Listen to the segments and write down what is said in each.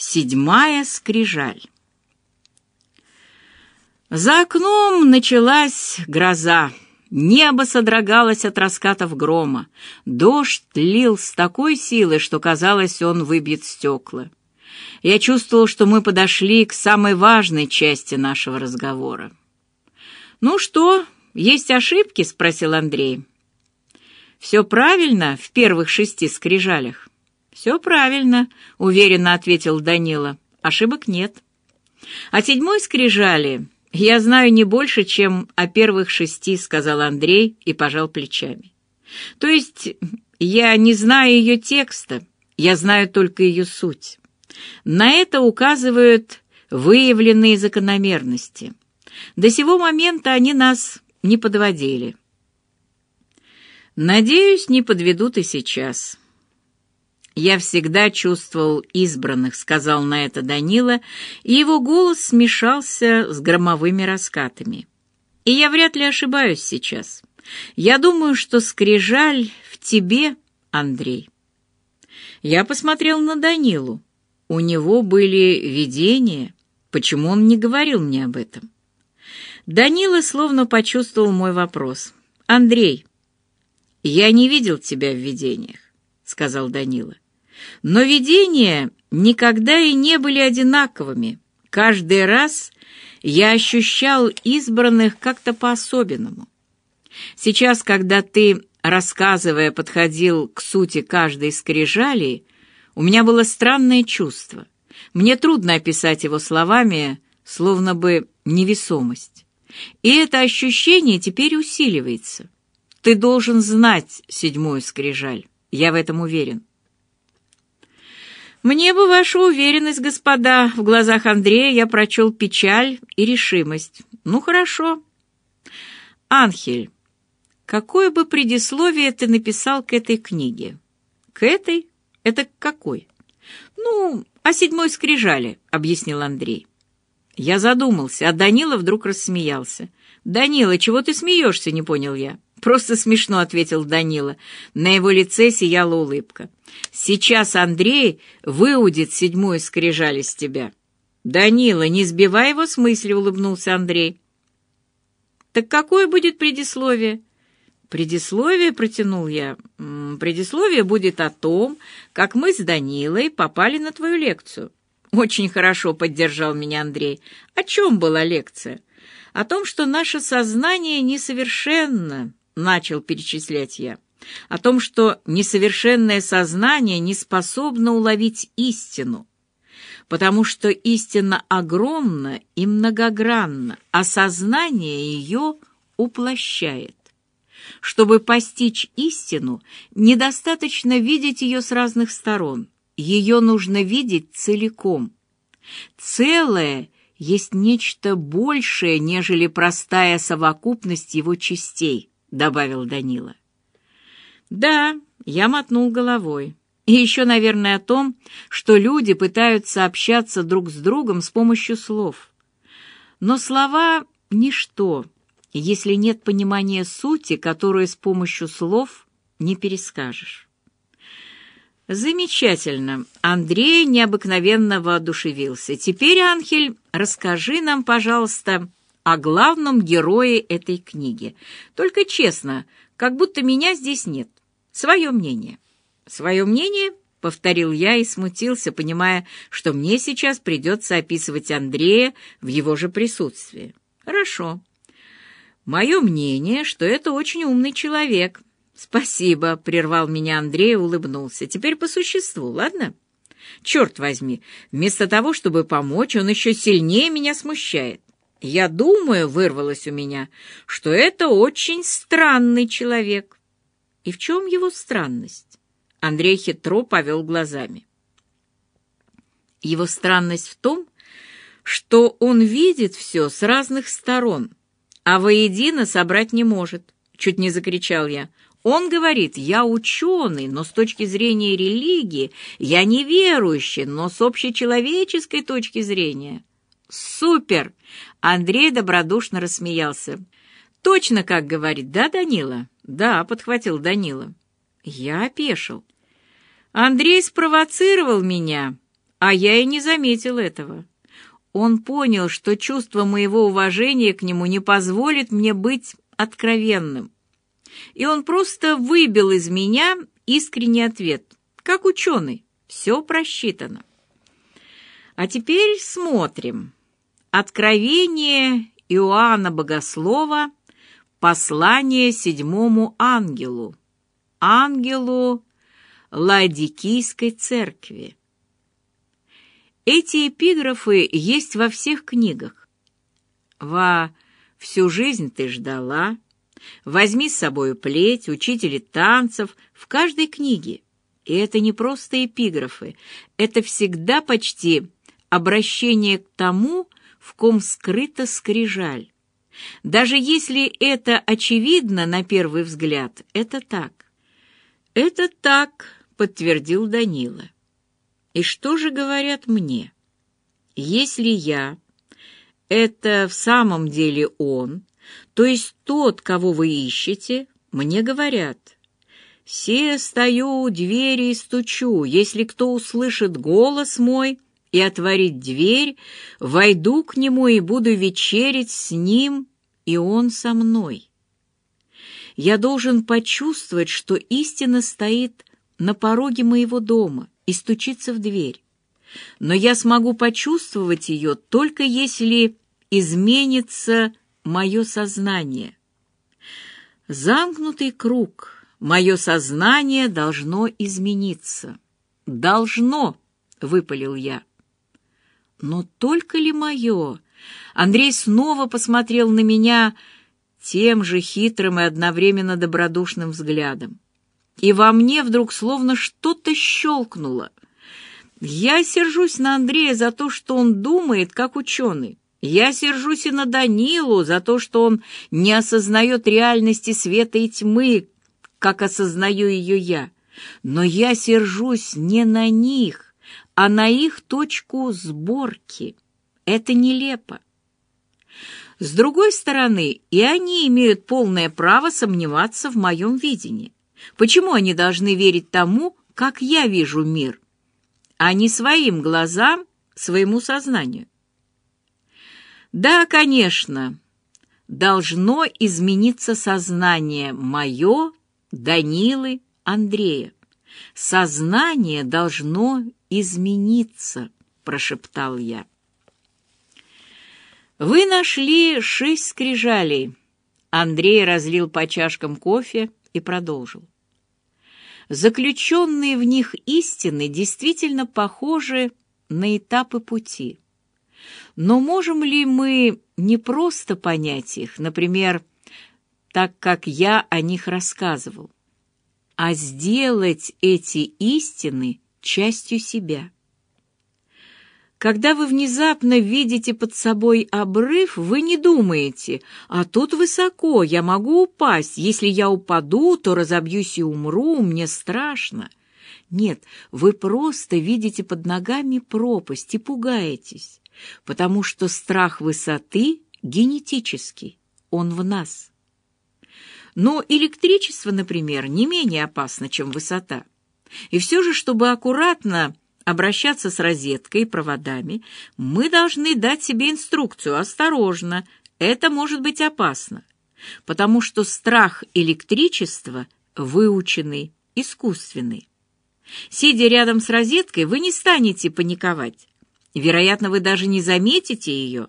Седьмая скрижаль. За окном началась гроза. Небо содрогалось от раскатов грома. Дождь лил с такой силой, что казалось, он выбьет стекла. Я чувствовал, что мы подошли к самой важной части нашего разговора. «Ну что, есть ошибки?» — спросил Андрей. «Все правильно в первых шести скрижалях?» «Все правильно», — уверенно ответил Данила. «Ошибок нет». «О седьмой скрижали я знаю не больше, чем о первых шести», — сказал Андрей и пожал плечами. «То есть я не знаю ее текста, я знаю только ее суть. На это указывают выявленные закономерности. До сего момента они нас не подводили. Надеюсь, не подведут и сейчас». «Я всегда чувствовал избранных», — сказал на это Данила, и его голос смешался с громовыми раскатами. «И я вряд ли ошибаюсь сейчас. Я думаю, что скрижаль в тебе, Андрей». Я посмотрел на Данилу. У него были видения. Почему он не говорил мне об этом? Данила словно почувствовал мой вопрос. «Андрей, я не видел тебя в видениях», — сказал Данила. Но видения никогда и не были одинаковыми. Каждый раз я ощущал избранных как-то по-особенному. Сейчас, когда ты, рассказывая, подходил к сути каждой скрижали, у меня было странное чувство. Мне трудно описать его словами, словно бы невесомость. И это ощущение теперь усиливается. Ты должен знать седьмую скрижаль, я в этом уверен. «Мне бы ваша уверенность, господа!» В глазах Андрея я прочел печаль и решимость. «Ну, хорошо. Анхель, какое бы предисловие ты написал к этой книге?» «К этой? Это к какой?» «Ну, о седьмой скрижали», — объяснил Андрей. Я задумался, а Данила вдруг рассмеялся. «Данила, чего ты смеешься?» — не понял я. «Просто смешно», — ответил Данила. На его лице сияла улыбка. «Сейчас Андрей выудит седьмую скрижаль из тебя». «Данила, не сбивай его с мысли», — улыбнулся Андрей. «Так какое будет предисловие?» «Предисловие», — протянул я, — «предисловие будет о том, как мы с Данилой попали на твою лекцию». «Очень хорошо», — поддержал меня Андрей. «О чем была лекция?» «О том, что наше сознание несовершенно», начал перечислять я, о том, что несовершенное сознание не способно уловить истину, потому что истина огромна и многогранна, а сознание ее уплощает. Чтобы постичь истину, недостаточно видеть ее с разных сторон, ее нужно видеть целиком. Целое есть нечто большее, нежели простая совокупность его частей. — добавил Данила. «Да», — я мотнул головой. «И еще, наверное, о том, что люди пытаются общаться друг с другом с помощью слов. Но слова — ничто, если нет понимания сути, которую с помощью слов не перескажешь». «Замечательно!» Андрей необыкновенно воодушевился. «Теперь, Анхель, расскажи нам, пожалуйста, о главном герое этой книги. Только честно, как будто меня здесь нет. Свое мнение. Свое мнение, повторил я и смутился, понимая, что мне сейчас придется описывать Андрея в его же присутствии. Хорошо. Мое мнение, что это очень умный человек. Спасибо, прервал меня Андрей и улыбнулся. Теперь по существу, ладно? Черт возьми, вместо того, чтобы помочь, он еще сильнее меня смущает. «Я думаю», — вырвалось у меня, — «что это очень странный человек». «И в чем его странность?» Андрей хитро повел глазами. Его странность в том, что он видит все с разных сторон, а воедино собрать не может. Чуть не закричал я. Он говорит, я ученый, но с точки зрения религии, я неверующий, но с общечеловеческой точки зрения. Супер! Андрей добродушно рассмеялся. «Точно, как говорит, да, Данила?» «Да», — подхватил Данила. Я опешил. Андрей спровоцировал меня, А я и не заметил этого. Он понял, что чувство моего уважения к нему не позволит мне быть откровенным. И он просто выбил из меня искренний ответ. Как ученый, все просчитано. А теперь смотрим. Откровение Иоанна Богослова, послание седьмому ангелу, ангелу Ладикийской церкви. Эти эпиграфы есть во всех книгах. Во «Всю жизнь ты ждала», «Возьми с собой плеть», «Учители танцев» в каждой книге. И это не просто эпиграфы, это всегда почти обращение к тому, в ком скрыта скрижаль. Даже если это очевидно на первый взгляд, это так. «Это так», — подтвердил Данила. И что же говорят мне? Если я — это в самом деле он, то есть тот, кого вы ищете, мне говорят, «Се стою у двери и стучу, если кто услышит голос мой и отворит дверь, войду к нему и буду вечерить с ним, и он со мной». Я должен почувствовать, что истина стоит на пороге моего дома — и стучится в дверь. Но я смогу почувствовать ее только если изменится мое сознание. Замкнутый круг. Мое сознание должно измениться. Должно, выпалил я. Но только ли мое? Андрей снова посмотрел на меня тем же хитрым и одновременно добродушным взглядом и во мне вдруг словно что-то щелкнуло. Я сержусь на Андрея за то, что он думает, как ученый. Я сержусь и на Данилу за то, что он не осознает реальности света и тьмы, как осознаю ее я. Но я сержусь не на них, а на их точку сборки. Это нелепо. С другой стороны, и они имеют полное право сомневаться в моем видении. Почему они должны верить тому, как я вижу мир, а не своим глазам, своему сознанию? Да, конечно, должно измениться сознание мое, Данилы, Андрея. Сознание должно измениться, прошептал я. Вы нашли шесть скрижалей. Андрей разлил по чашкам кофе и продолжил. Заключенные в них истины действительно похожи на этапы пути. Но можем ли мы не просто понять их, например, так как я о них рассказывал, а сделать эти истины частью себя? Когда вы внезапно видите под собой обрыв, вы не думаете, а тут высоко, я могу упасть, если я упаду, то разобьюсь и умру, мне страшно. Нет, вы просто видите под ногами пропасть и пугаетесь, потому что страх высоты генетический, он в нас. Но электричество, например, не менее опасно, чем высота. И все же, чтобы аккуратно обращаться с розеткой и проводами, мы должны дать себе инструкцию «Осторожно, это может быть опасно», потому что страх электричества выученный, искусственный. Сидя рядом с розеткой, вы не станете паниковать. Вероятно, вы даже не заметите ее,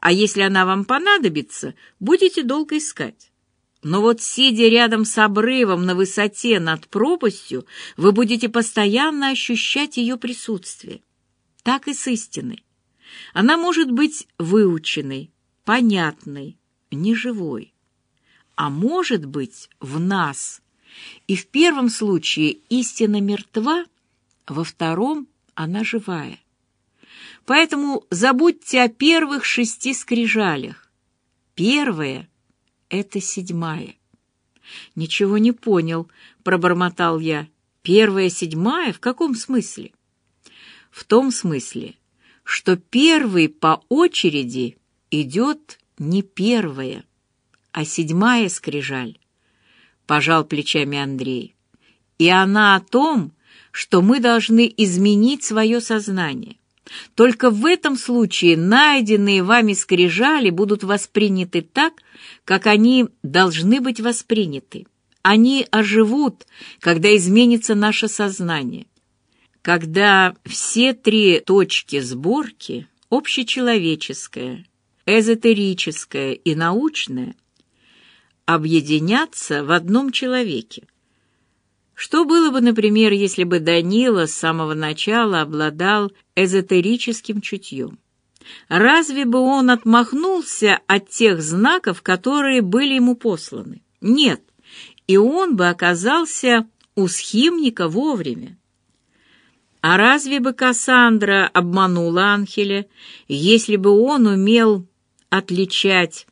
а если она вам понадобится, будете долго искать. Но вот сидя рядом с обрывом на высоте над пропастью, вы будете постоянно ощущать ее присутствие. Так и с истиной. Она может быть выученной, понятной, неживой. А может быть в нас. И в первом случае истина мертва, во втором она живая. Поэтому забудьте о первых шести скрижалях. Первое — это седьмая. Ничего не понял, пробормотал я. Первая седьмая в каком смысле? В том смысле, что первый по очереди идет не первая, а седьмая скрижаль. Пожал плечами Андрей. И она о том, что мы должны изменить свое сознание. Только в этом случае найденные вами скрижали будут восприняты так, как они должны быть восприняты. Они оживут, когда изменится наше сознание. Когда все три точки сборки – общечеловеческая, эзотерическая и научная – объединятся в одном человеке. Что было бы, например, если бы Данила с самого начала обладал эзотерическим чутьем? Разве бы он отмахнулся от тех знаков, которые были ему посланы? Нет, и он бы оказался у схимника вовремя. А разве бы Кассандра обманула Анхеля, если бы он умел отличать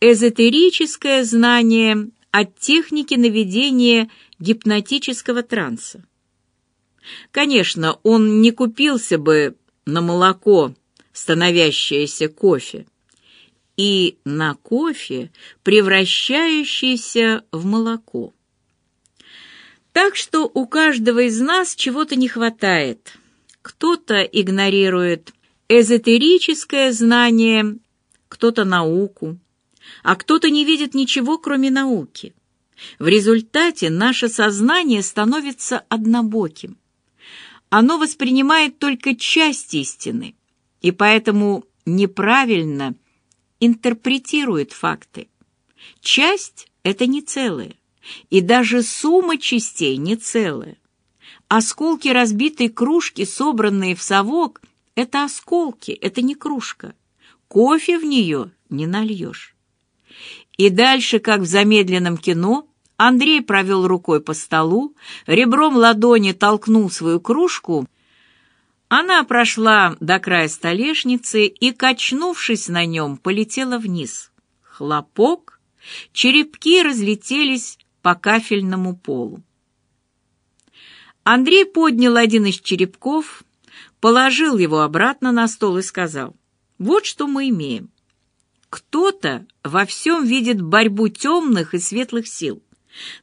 эзотерическое знание от техники наведения гипнотического транса? Конечно, он не купился бы на молоко, становящееся кофе, и на кофе, превращающееся в молоко. Так что у каждого из нас чего-то не хватает. Кто-то игнорирует эзотерическое знание, кто-то науку, а кто-то не видит ничего, кроме науки. В результате наше сознание становится однобоким. Оно воспринимает только часть истины, и поэтому неправильно – интерпретирует факты. Часть — это не целое, и даже сумма частей не целая. Осколки разбитой кружки, собранные в совок, — это осколки, это не кружка. Кофе в нее не нальешь. И дальше, как в замедленном кино, Андрей провел рукой по столу, ребром ладони толкнул свою кружку — она прошла до края столешницы и, качнувшись на нем, полетела вниз. Хлопок, черепки разлетелись по кафельному полу. Андрей поднял один из черепков, положил его обратно на стол и сказал, «Вот что мы имеем. Кто-то во всем видит борьбу темных и светлых сил,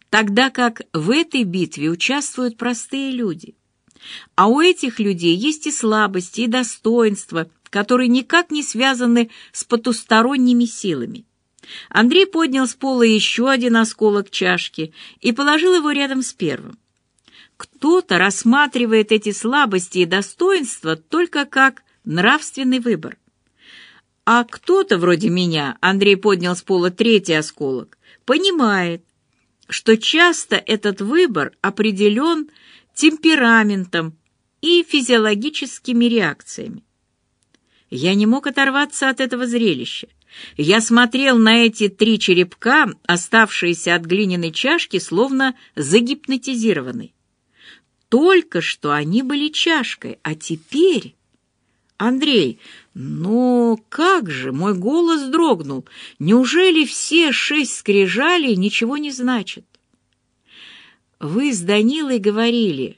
тогда как в этой битве участвуют простые люди». А у этих людей есть и слабости, и достоинства, которые никак не связаны с потусторонними силами. Андрей поднял с пола еще один осколок чашки и положил его рядом с первым. Кто-то рассматривает эти слабости и достоинства только как нравственный выбор. А кто-то, вроде меня, Андрей поднял с пола третий осколок, понимает, что часто этот выбор определен темпераментом и физиологическими реакциями. Я не мог оторваться от этого зрелища. Я смотрел на эти три черепка, оставшиеся от глиняной чашки, словно загипнотизированный. Только что они были чашкой, а теперь... Андрей, но как же, мой голос дрогнул. Неужели все шесть скрижалей ничего не значат? Вы с Данилой говорили,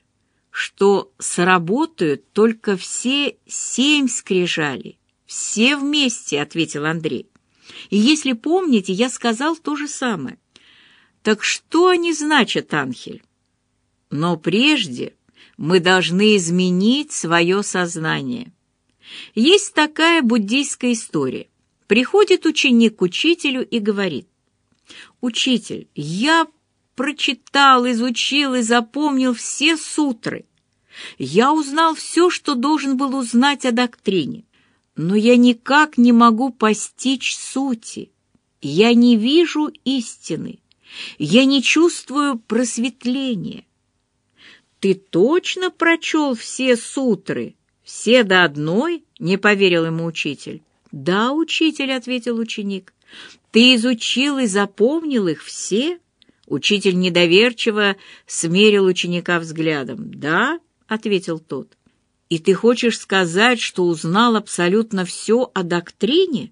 что сработают только все семь скрижалей. Все вместе, ответил Андрей. И если помните, я сказал то же самое. Так что они значат, Анхель? Но прежде мы должны изменить свое сознание. Есть такая буддийская история. Приходит ученик к учителю и говорит, «Учитель, я прочитал, изучил и запомнил все сутры. Я узнал все, что должен был узнать о доктрине, но я никак не могу постичь сути. Я не вижу истины, я не чувствую просветления. Ты точно прочел все сутры, все до одной? Не поверил ему учитель. Да, учитель, ответил ученик. Ты изучил и запомнил их все? Учитель недоверчиво смерил ученика взглядом. «Да?» — ответил тот. «И ты хочешь сказать, что узнал абсолютно все о доктрине?»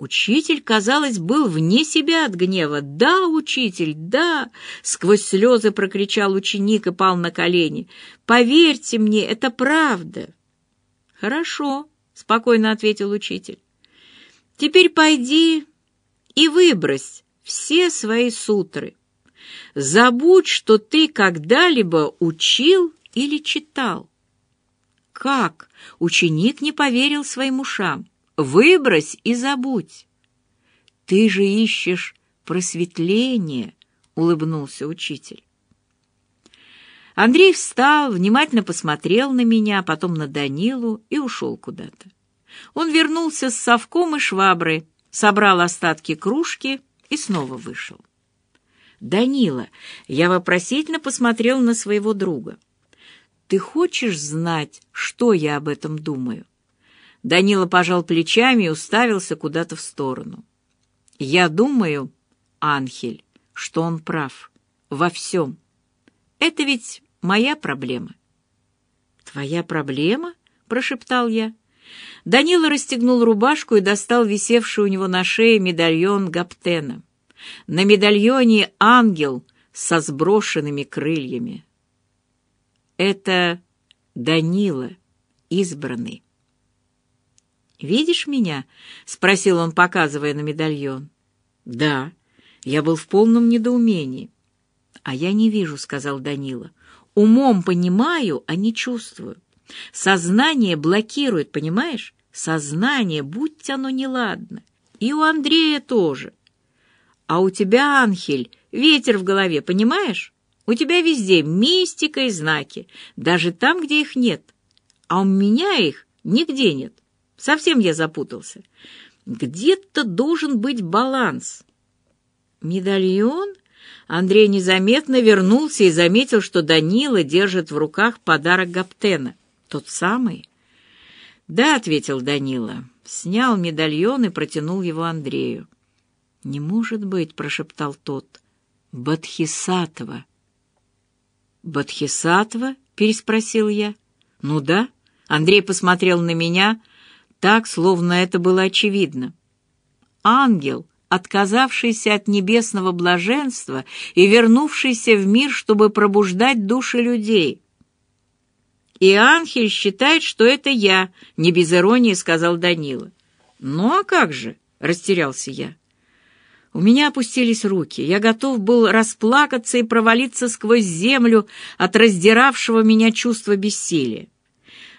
Учитель, казалось, был вне себя от гнева. «Да, учитель, да!» — сквозь слезы прокричал ученик и пал на колени. «Поверьте мне, это правда!» «Хорошо», — спокойно ответил учитель. «Теперь пойди и выбрось все свои сутры. Забудь, что ты когда-либо учил или читал? Как? Ученик не поверил своим ушам. Выбрось и забудь. Ты же ищешь просветление, улыбнулся учитель. Андрей встал, внимательно посмотрел на меня, потом на Данилу и ушел куда-то. Он вернулся с совком и шваброй, собрал остатки кружки и снова вышел. «Данила», я вопросительно посмотрел на своего друга. «Ты хочешь знать, что я об этом думаю?» Данила пожал плечами и уставился куда-то в сторону. «Я думаю, Анхель, что он прав. Во всем. Это ведь моя проблема». «Твоя проблема?» — прошептал я. Данила расстегнул рубашку и достал висевший у него на шее медальон Гаптена. На медальоне ангел со сброшенными крыльями. Это Данила, избранный. «Видишь меня?» — спросил он, показывая на медальон. «Да». Я был в полном недоумении. «А я не вижу», — сказал Данила. «Умом понимаю, а не чувствую. Сознание блокирует, понимаешь? Сознание, будь оно неладно. И у Андрея тоже. А у тебя, Анхель, ветер в голове, понимаешь? У тебя везде мистика и знаки, даже там, где их нет. А у меня их нигде нет. Совсем я запутался. Где-то должен быть баланс. Медальон? Андрей незаметно вернулся и заметил, что Данила держит в руках подарок Гаптена. Тот самый? Да, ответил Данила. Снял медальон и протянул его Андрею. Не может быть, прошептал тот. Бадхисатова. Бадхисатова? переспросил я. Ну да. Андрей посмотрел на меня, так, словно это было очевидно. Ангел, отказавшийся от небесного блаженства и вернувшийся в мир, чтобы пробуждать души людей. И Анхель считает, что это я, не без иронии сказал Данила. Ну а как же, растерялся я. У меня опустились руки. Я готов был расплакаться и провалиться сквозь землю от раздиравшего меня чувства бессилия.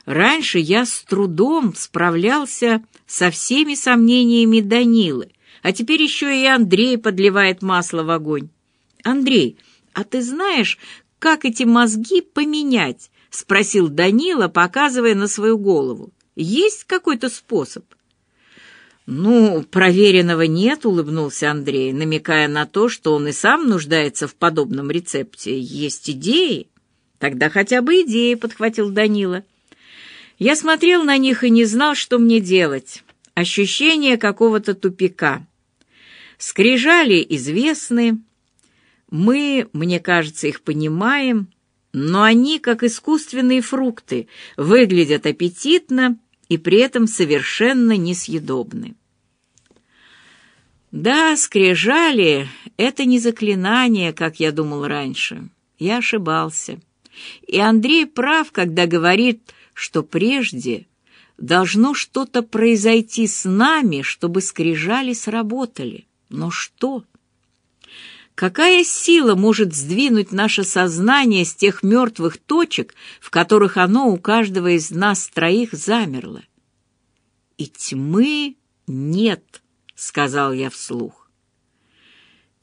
Раньше я с трудом справлялся со всеми сомнениями Данилы, а теперь еще и Андрей подливает масло в огонь. «Андрей, а ты знаешь, как эти мозги поменять?» — спросил Данила, показывая на свою голову. «Есть какой-то способ?» «Ну, проверенного нет», — улыбнулся Андрей, намекая на то, что он и сам нуждается в подобном рецепте. «Есть идеи?» «Тогда хотя бы идеи», — подхватил Данила. Я смотрел на них и не знал, что мне делать. Ощущение какого-то тупика. Скрижали известны. Мы, мне кажется, их понимаем, но они, как искусственные фрукты, выглядят аппетитно и при этом совершенно несъедобны. Да, скрижали — это не заклинание, как я думал раньше. Я ошибался. И Андрей прав, когда говорит что прежде должно что-то произойти с нами, чтобы скрижали сработали. Но что? Какая сила может сдвинуть наше сознание с тех мертвых точек, в которых оно у каждого из нас троих замерло? И тьмы нет, сказал я вслух.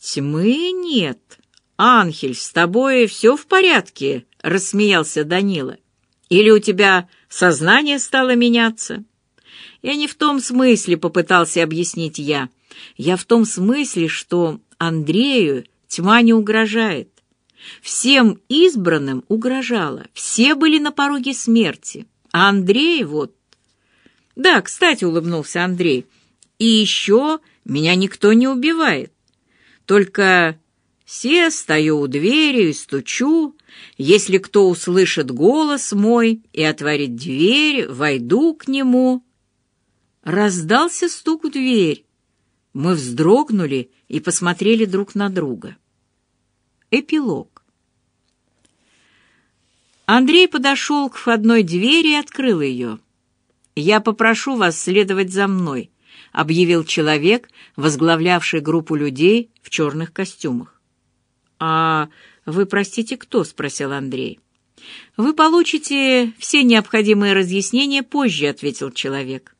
Тьмы нет. Анхель, с тобой все в порядке, рассмеялся Данила. Или у тебя сознание стало меняться? Я не в том смысле, попытался объяснить я. Я в том смысле, что Андрею тьма не угрожает. Всем избранным угрожала, все были на пороге смерти. А Андрей вот... Да, кстати, улыбнулся Андрей. И еще меня никто не убивает. Только все стою у двери и стучу. Если кто услышит голос мой и отворит дверь, войду к нему. Раздался стук в дверь. Мы вздрогнули и посмотрели друг на друга. Эпилог. Андрей подошел к входной двери и открыл ее. «Я попрошу вас следовать за мной», — объявил человек, возглавлявший группу людей в черных костюмах. «А вы, простите, кто?» — спросил Андрей. Вы получите все необходимые разъяснения позже, ответил человек.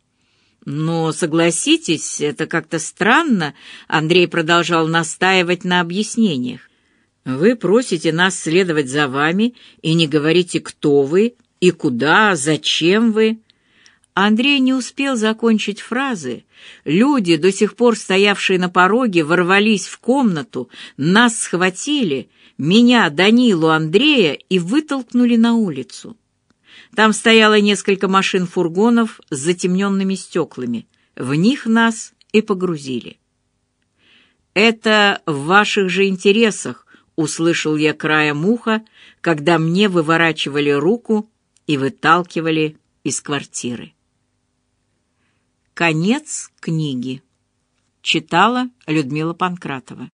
Но согласитесь, это как-то странно, Андрей продолжал настаивать на объяснениях. Вы просите нас следовать за вами и не говорите, кто вы и куда, зачем вы. Андрей не успел закончить фразы. Люди, до сих пор стоявшие на пороге, ворвались в комнату, нас схватили, меня, Данилу, Андрея и вытолкнули на улицу. Там стояло несколько машин-фургонов с затемненными стеклами. В них нас и погрузили. «Это в ваших же интересах», — услышал я краем уха, когда мне выворачивали руку и выталкивали из квартиры. Конец книги. Читала Людмила Панкратова.